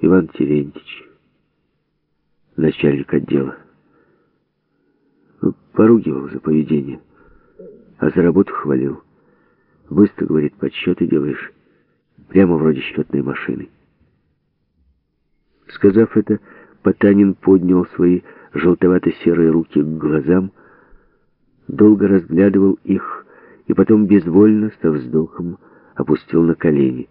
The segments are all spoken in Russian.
Иван Терентьевич, начальник отдела. Ну, поругивал за поведение, а за работу хвалил. Быстро, говорит, подсчеты делаешь, прямо вроде счетной машины. Сказав это, Потанин поднял свои желтовато-серые руки к глазам, долго разглядывал их и потом безвольно, со вздохом, опустил на колени.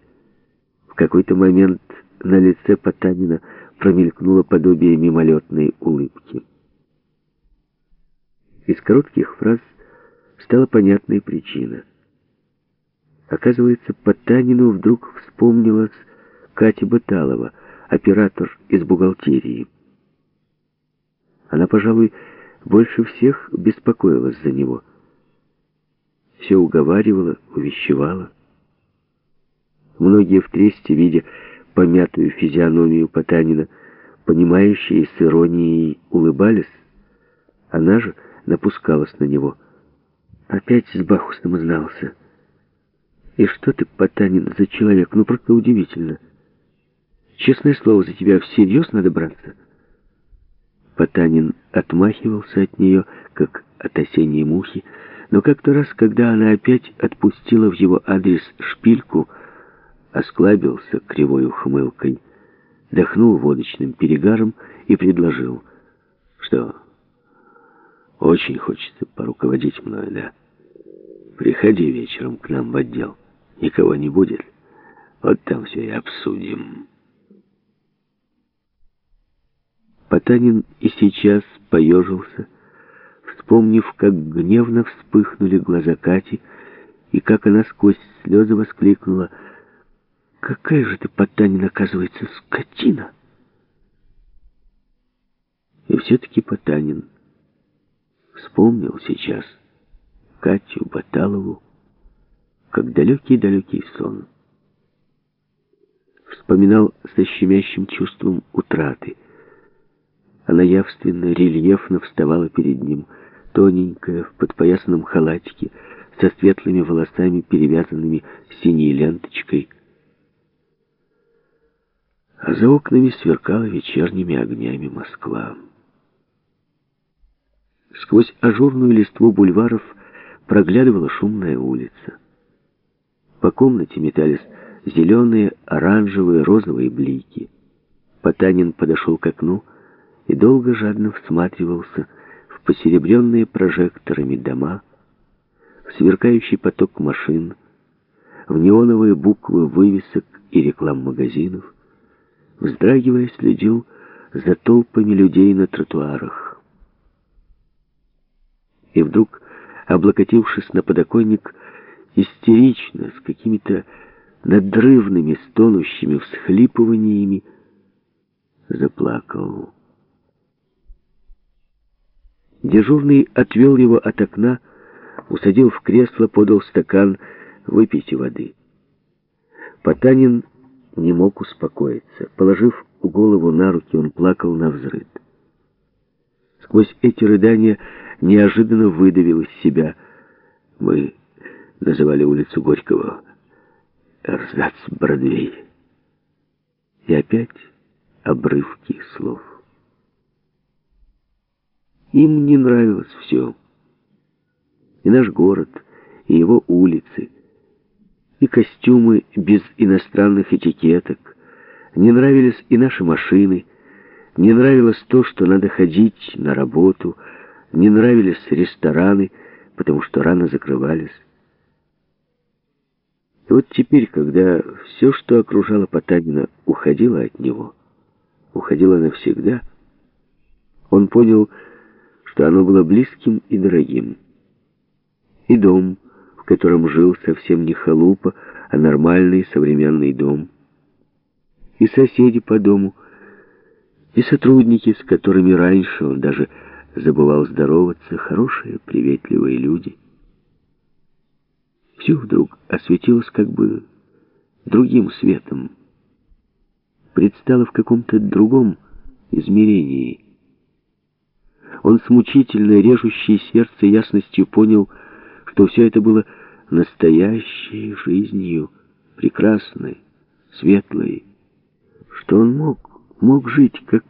В какой-то момент на лице Потанина промелькнуло подобие мимолетной улыбки. Из коротких фраз стала понятная причина. Оказывается, Потанину вдруг вспомнилась Катя Баталова, оператор из бухгалтерии. Она, пожалуй, больше всех беспокоилась за него. Все уговаривала, увещевала. Многие в тресте, видя помятую физиономию Потанина, понимающие с иронией улыбались, она же напускалась на него. Опять с Бахусом знался. И что ты, Потанин, за человек? Ну, просто удивительно. Честное слово, за тебя всерьез надо браться? Потанин отмахивался от нее, как от осенней мухи, но как-то раз, когда она опять отпустила в его адрес шпильку, осклабился кривой ухмылкой, дохнул водочным перегаром и предложил, что очень хочется поруководить мной, да? Приходи вечером к нам в отдел, никого не будет, вот там все и обсудим». Потанин и сейчас поежился, вспомнив, как гневно вспыхнули глаза Кати, и как она сквозь слезы воскликнула «Какая же ты, Потанин, оказывается, скотина!» И все-таки Потанин вспомнил сейчас Катю Баталову, как далекий-далекий сон. Вспоминал со щемящим чувством утраты — она явственно, рельефно вставала перед ним, тоненькая, в подпоясанном халатике, со светлыми волосами, перевязанными синей ленточкой. А за окнами сверкала вечерними огнями Москва. Сквозь ажурную листву бульваров проглядывала шумная улица. По комнате метались зеленые, оранжевые, розовые блики. Потанин подошел к окну, и долго жадно всматривался в посеребренные прожекторами дома, в сверкающий поток машин, в неоновые буквы вывесок и реклам магазинов, вздрагивая, следил за толпами людей на тротуарах. И вдруг, облокотившись на подоконник, истерично, с какими-то надрывными, стонущими всхлипываниями, заплакал. Дежурный отвел его от окна, усадил в кресло, подал стакан, выпейте воды. Потанин не мог успокоиться. Положив голову на руки, он плакал на взрыд. Сквозь эти рыдания неожиданно выдавил из себя. Мы называли улицу Горького Эрзац Бродвей. И опять обрывки слов. Им не нравилось все. И наш город, и его улицы, и костюмы без иностранных этикеток. Не нравились и наши машины. Не нравилось то, что надо ходить на работу. Не нравились рестораны, потому что рано закрывались. И вот теперь, когда все, что окружало Потанина, уходило от него, уходило навсегда, он понял, что оно было близким и дорогим. И дом, в котором жил совсем не халупа, а нормальный современный дом. И соседи по дому, и сотрудники, с которыми раньше он даже забывал здороваться, хорошие, приветливые люди. Все вдруг осветилось как бы другим светом. Предстало в каком-то другом измерении – он с мучительной, режущей сердце ясностью понял, что все это было настоящей жизнью, прекрасной, светлой, что он мог, мог жить, как